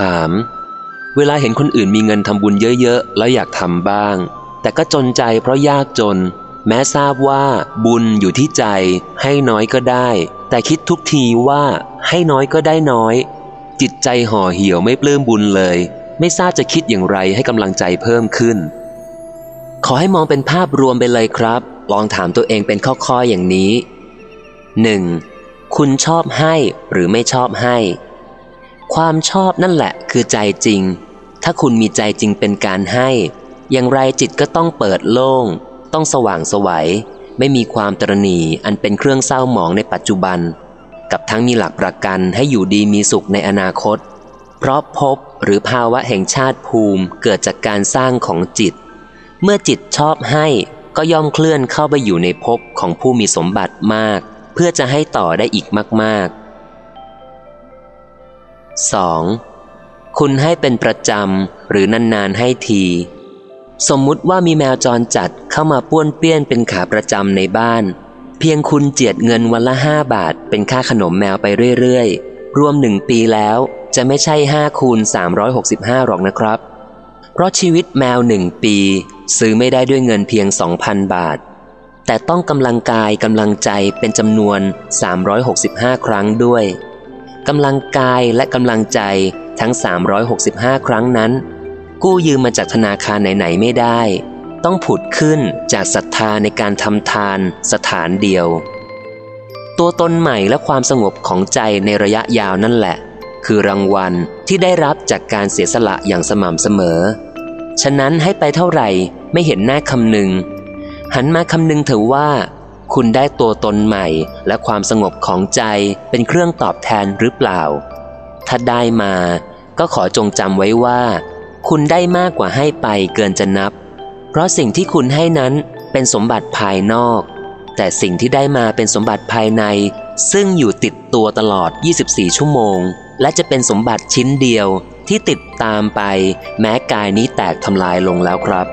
ถาม เวลาเห็นคนอื่นมีเงินทำบุญเยอะๆ แล้วอยากทำบ้าง แต่ก็จนใจเพราะยากจน แม้ทราบว่าบุญอยู่ที่ใจ ให้น้อยก็ได้ แต่คิดทุกทีว่าให้น้อยก็ได้น้อย จิตใจห่อเหี่ยวไม่ปลื้มบุญเลย ไม่ทราบจะคิดอย่างไรให้กำลังใจเพิ่มขึ้น ขอให้มองเป็นภาพรวมไปเลยครับ ลองถามตัวเองเป็นข้อๆอย่างนี้ 1. คุณชอบให้หรือไม่ชอบให้ ความชอบนั่นแหละคือใจจริง ถ้าคุณมีใจจริงเป็นการให้ อย่างไรจิตก็ต้องเปิดโล่ง ต้องสว่างสวัย ไม่มีความตรณีอันเป็นเครื่องเศร้าหมองในปัจจุบัน กับทั้งมีหลักประกันให้อยู่ดีมีสุขในอนาคต เพราะพบหรือภาวะแห่งชาติภูมิเกิดจากการสร้างของจิต เมื่อจิตชอบให้ก็ย่อมเคลื่อนเข้าไปอยู่ในภพของผู้มีสมบัติมาก เพื่อจะให้ต่อได้อีกมากๆ 2. คุณให้เป็นประจำหรือนานๆให้ที สมมุติว่ามีแมวจรจัดเข้ามาป้วนเปี้ยนเป็นขาประจำในบ้าน เพียงคุณเจียดเงินวันละห้าบาท เป็นค่าขนมแมวไปเรื่อยๆ รวมหนึ่งปีแล้วจะไม่ใช่ห้าคูณ365 หรอกนะครับ เพราะชีวิตแมวหนึ่งปี ซื้อไม่ได้ด้วยเงินเพียง 2,000 บาท แต่ต้องกำลังกายกำลังใจเป็นจำนวน 365 ครั้งด้วย กำลังกายและกำลังใจทั้ง 365 ครั้งนั้น กู้ยืมมาจากธนาคารไหนๆไม่ได้ ต้องผุดขึ้นจากศรัทธาในการทำทานสถานเดียว ตัวตนใหม่และความสงบของใจในระยะยาวนั่นแหละ คือรางวัลที่ได้รับจากการเสียสละอย่างสม่ำเสมอ ฉะนั้นให้ไปเท่าไหร่ไม่เห็นหน้าคำนึง หันมาคำนึงเถอะว่า คุณได้ตัวตนใหม่ และความสงบของใจเป็นเครื่องตอบแทนหรือเปล่า ถ้าได้มาก็ขอจงจำไว้ว่า คุณได้มากกว่าให้ไปเกินจะนับ เพราะสิ่งที่คุณให้นั้นเป็นสมบัติภายนอก แต่สิ่งที่ได้มาเป็นสมบัติภายใน ซึ่งอยู่ติดตัวตลอด 24 ชั่วโมง และจะเป็นสมบัติชิ้นเดียวที่ติดตามไป แม้กายนี้แตกทำลายลงแล้วครับ